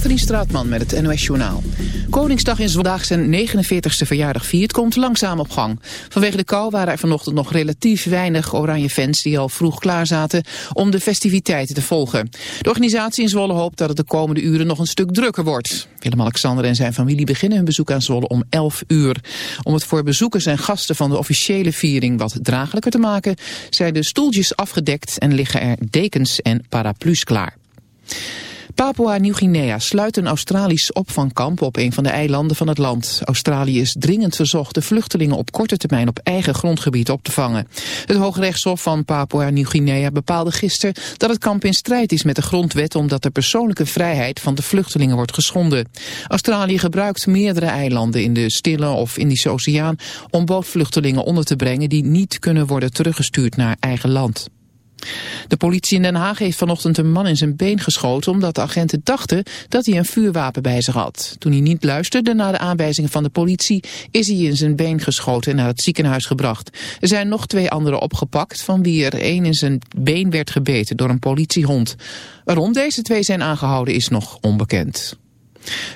Katrien Straatman met het NOS Journaal. Koningsdag is vandaag zijn 49ste verjaardag viert, komt langzaam op gang. Vanwege de kou waren er vanochtend nog relatief weinig oranje fans die al vroeg klaar zaten om de festiviteiten te volgen. De organisatie in Zwolle hoopt dat het de komende uren nog een stuk drukker wordt. Willem-Alexander en zijn familie beginnen hun bezoek aan Zwolle om 11 uur. Om het voor bezoekers en gasten van de officiële viering wat draaglijker te maken, zijn de stoeltjes afgedekt en liggen er dekens en paraplu's klaar. Papua-Nieuw-Guinea sluit een Australisch opvangkamp op een van de eilanden van het land. Australië is dringend verzocht de vluchtelingen op korte termijn op eigen grondgebied op te vangen. Het Hoogrechtshof van Papua-Nieuw-Guinea bepaalde gisteren dat het kamp in strijd is met de grondwet omdat de persoonlijke vrijheid van de vluchtelingen wordt geschonden. Australië gebruikt meerdere eilanden in de Stille of Indische Oceaan om bootvluchtelingen onder te brengen die niet kunnen worden teruggestuurd naar eigen land. De politie in Den Haag heeft vanochtend een man in zijn been geschoten... omdat de agenten dachten dat hij een vuurwapen bij zich had. Toen hij niet luisterde naar de aanwijzingen van de politie... is hij in zijn been geschoten en naar het ziekenhuis gebracht. Er zijn nog twee anderen opgepakt... van wie er één in zijn been werd gebeten door een politiehond. Waarom deze twee zijn aangehouden is nog onbekend.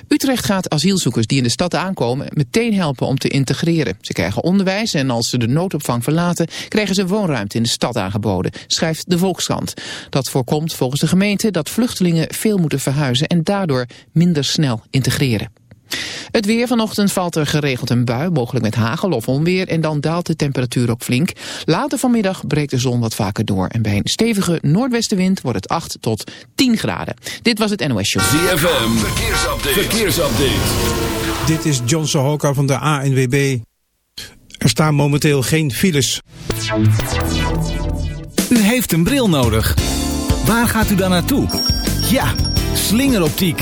Utrecht gaat asielzoekers die in de stad aankomen meteen helpen om te integreren. Ze krijgen onderwijs en als ze de noodopvang verlaten krijgen ze woonruimte in de stad aangeboden, schrijft de Volkskrant. Dat voorkomt volgens de gemeente dat vluchtelingen veel moeten verhuizen en daardoor minder snel integreren. Het weer vanochtend valt er geregeld een bui, mogelijk met hagel of onweer. En dan daalt de temperatuur ook flink. Later vanmiddag breekt de zon wat vaker door. En bij een stevige noordwestenwind wordt het 8 tot 10 graden. Dit was het NOS Show. ZFM, verkeersupdate. verkeersupdate. Dit is John Sohoka van de ANWB. Er staan momenteel geen files. U heeft een bril nodig. Waar gaat u dan naartoe? Ja, slingeroptiek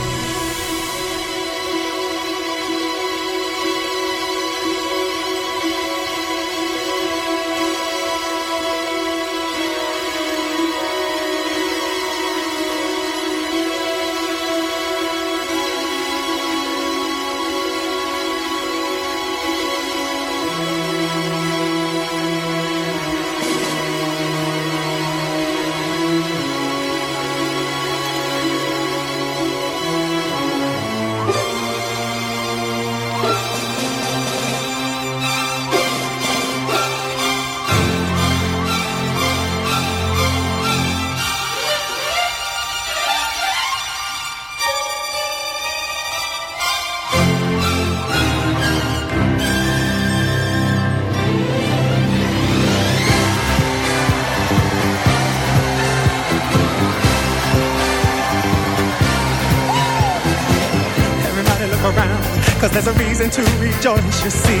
don't you see?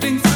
Drifting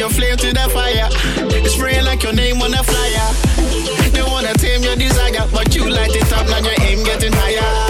your flame to the fire. Spraying like your name on a flyer. They wanna tame your desire, but you light it up, now your aim getting higher.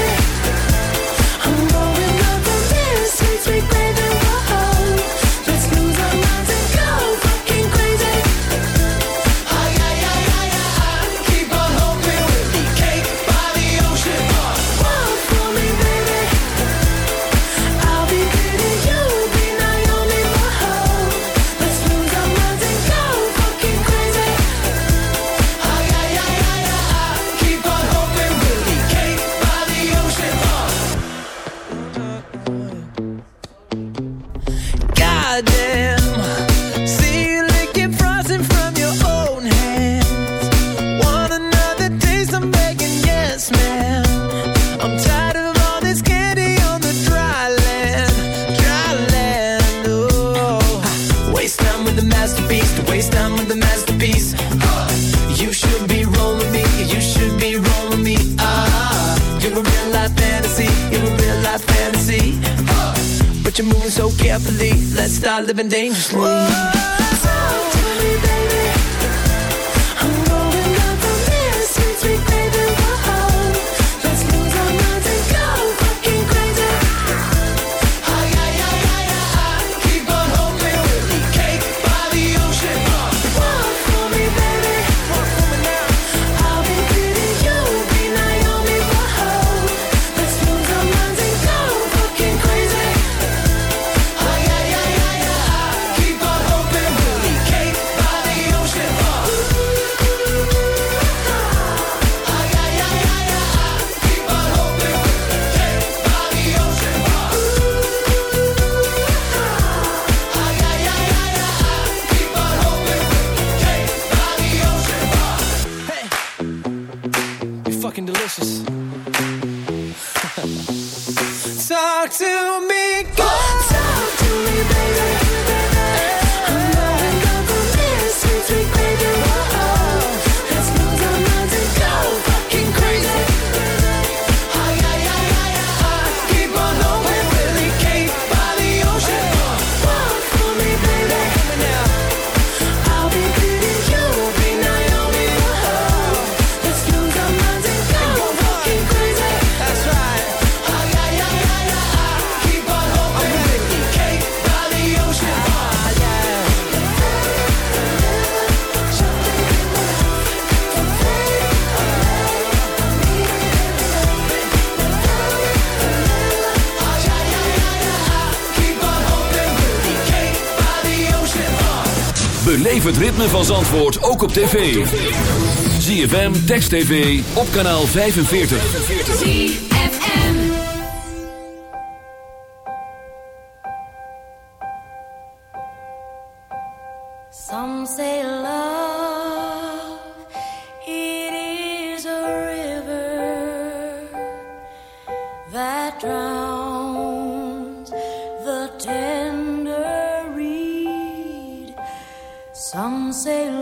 ritme van Zandvoort ook op tv. ZFM, Text TV, op kanaal 45. ZFM Some say love, it is a river that drowns. say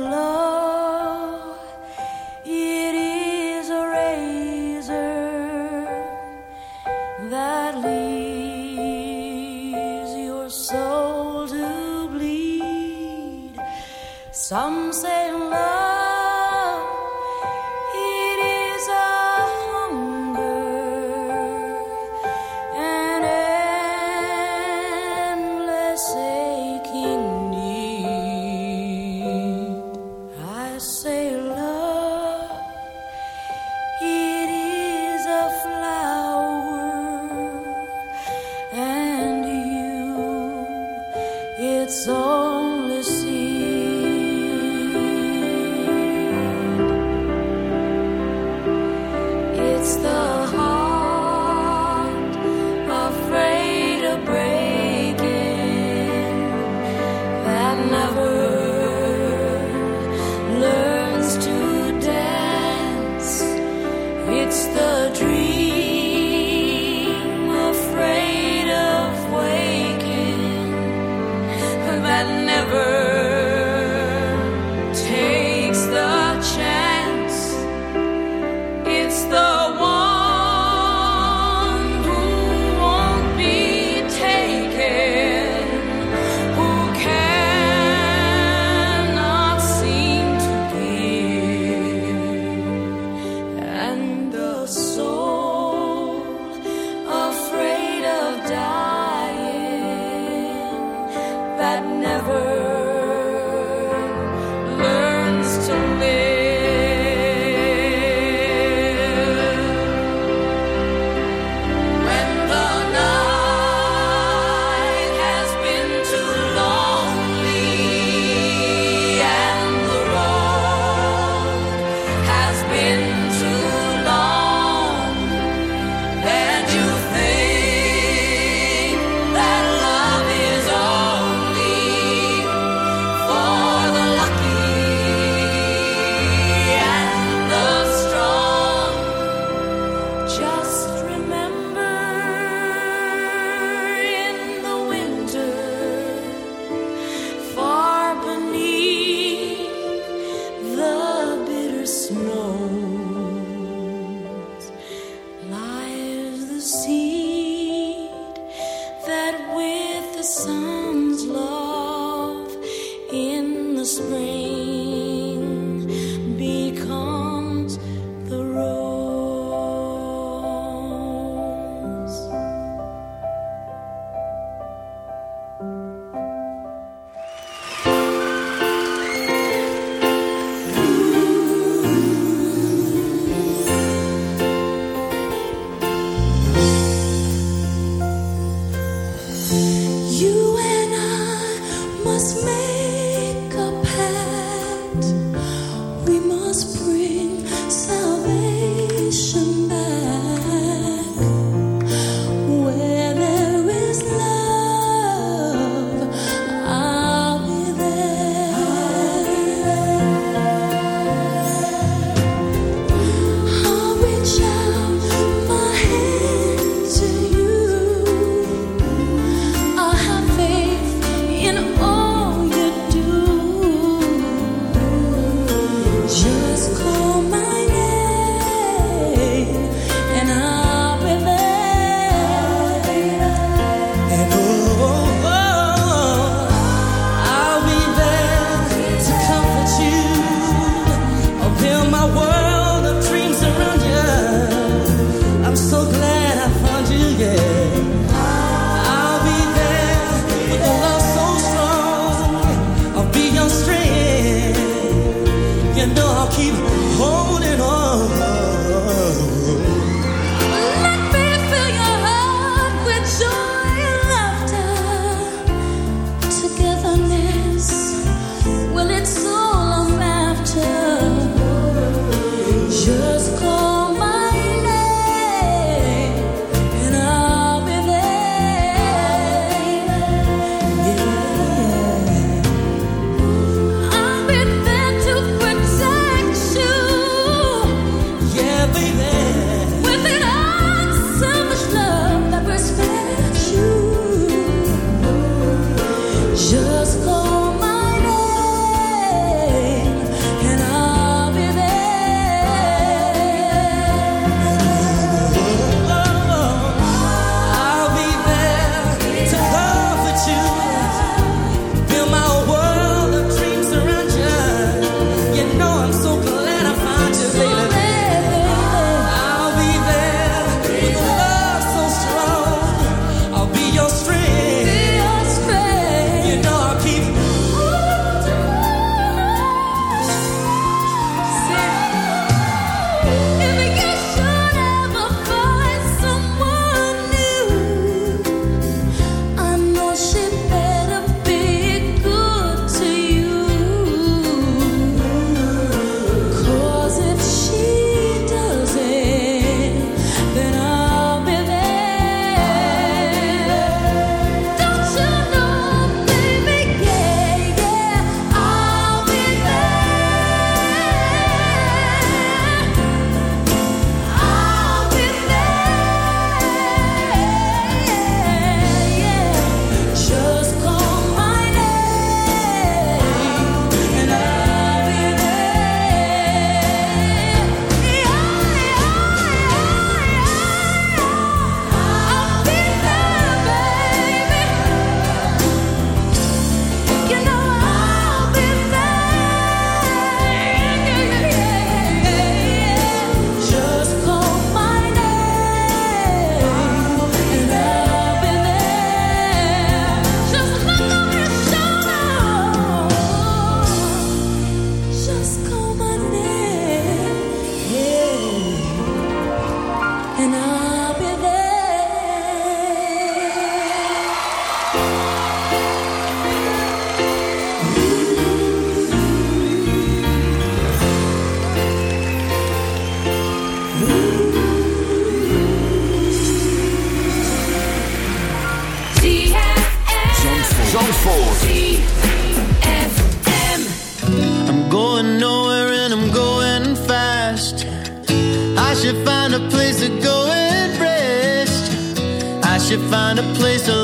Should find a place to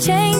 change.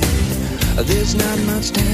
There's not much time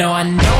No, I know.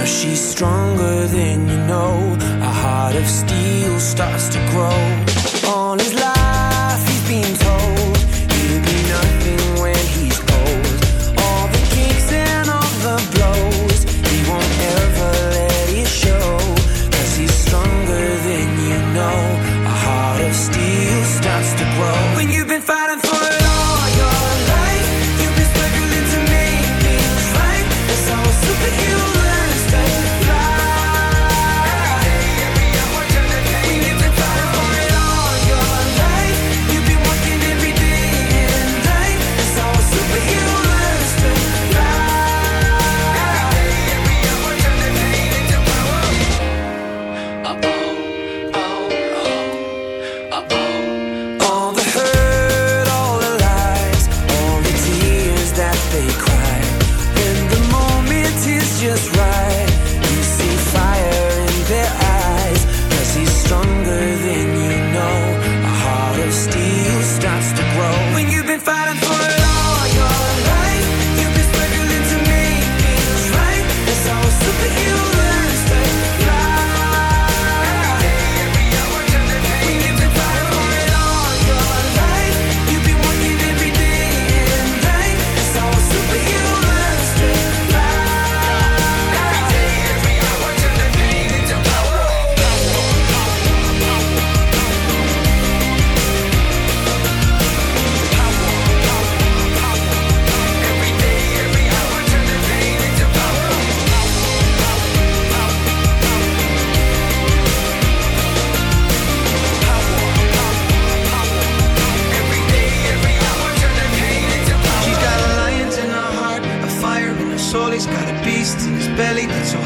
Now she's stronger than you know. A heart of steel starts to grow on his life.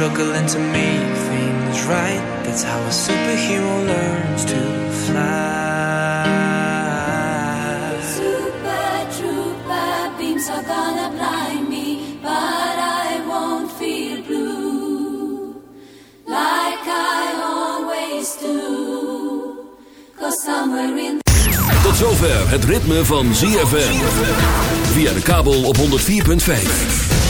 struggling to make things right. That's how a superhero learns to fly. Super trooper beams are gonna blind me, but I won't feel blue like I always do. Cause somewhere in Tot zover het ritme van ZFM. Via de kabel op 104.5.